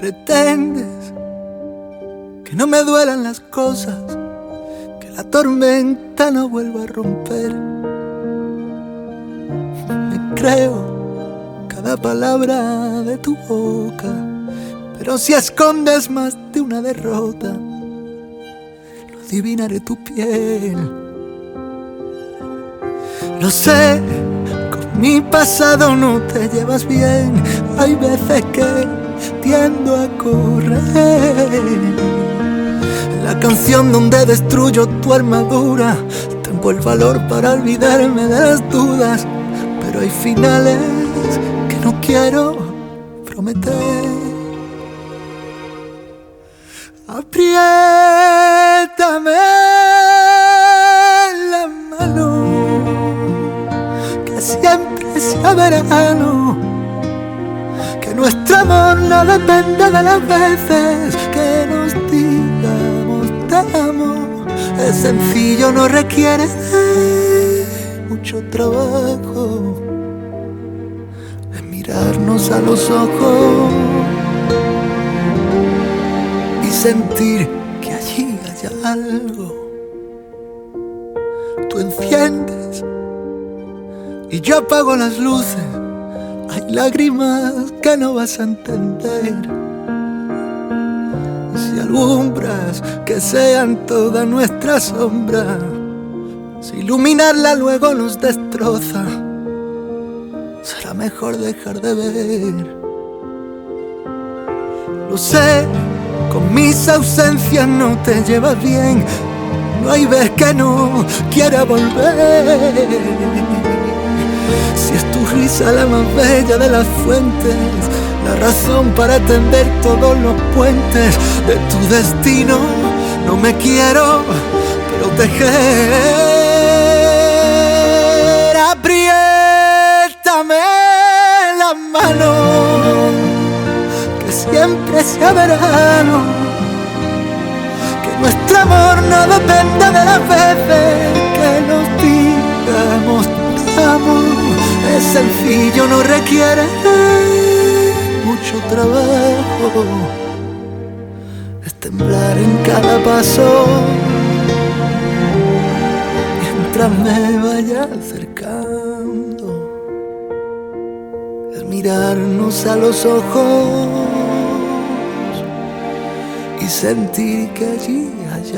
Pretendes que no me duelan las cosas, que la tormenta no vuelva a romper. Me creo cada palabra de tu boca, pero si escondes más de una derrota, lo adivinaré tu piel. Lo sé, con mi pasado no te llevas bien, hay veces que tiendo a correr. La canción donde destruyo tu armadura, tengo el valor para olvidarme de las dudas, pero hay finales que no quiero prometer. Apriétame siempre sea verano nuestro amor no depende de las veces que nos digamos te. Es sencillo, no requiere mucho trabajo. de mirarnos a los ojos y sentir que allí hay algo. Tú enciendes y yo apago las luces hay lágrimas que no vas a entender. Si alumbras, que sean toda nuestra sombra. Si iluminarla luego nos destroza, será mejor dejar de ver. Lo sé, con mis ausencias no te llevas bien. No hay vez que no quiera volver risa la más bella de las fuentes, la razón para tender todos los puentes de tu destino. No me quiero proteger. Apriétame la mano, que siempre sea verano, que nuestro amor no dependa de las veces es sencillo, no requiere mucho trabajo. Es temblar en cada paso mientras me vaya acercando. Es mirarnos a los ojos y sentir que allí hay